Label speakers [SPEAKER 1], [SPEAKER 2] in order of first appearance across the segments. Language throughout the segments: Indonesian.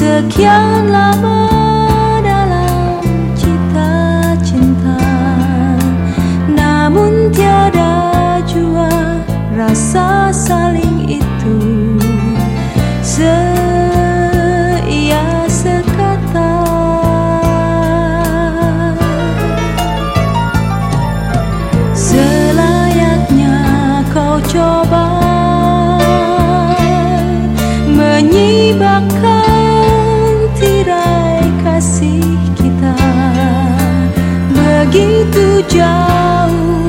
[SPEAKER 1] Sekian lama dalam cita cinta Namun tiada jua rasa saling itu. Seia sekata. Selayaknya kau coba Menyibakkan begitu jauh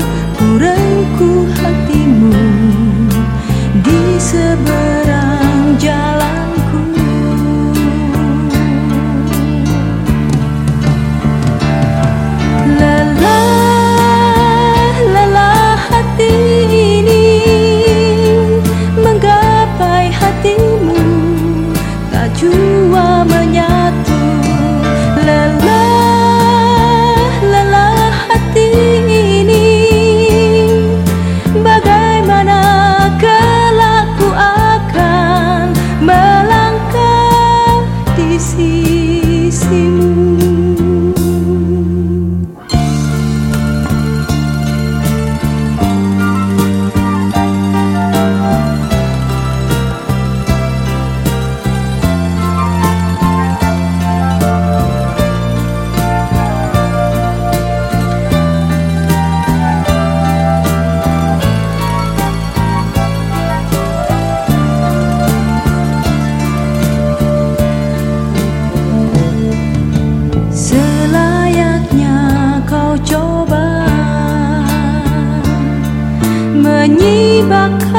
[SPEAKER 1] ku hatimu di seberang
[SPEAKER 2] nhí bạc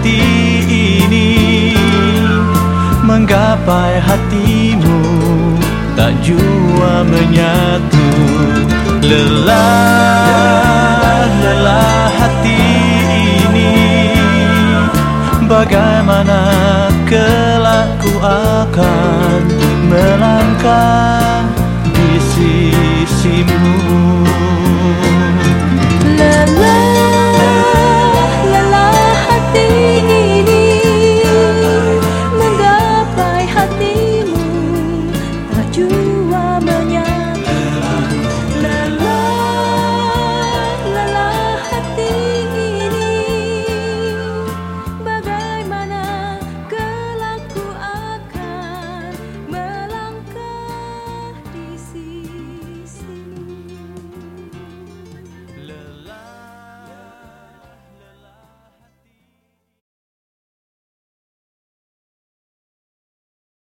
[SPEAKER 2] hati ini menggapai hatimu. Tak jua menyatu lelah lelah hati ini. Bagaimana kelak ku akan melangkah di sisimu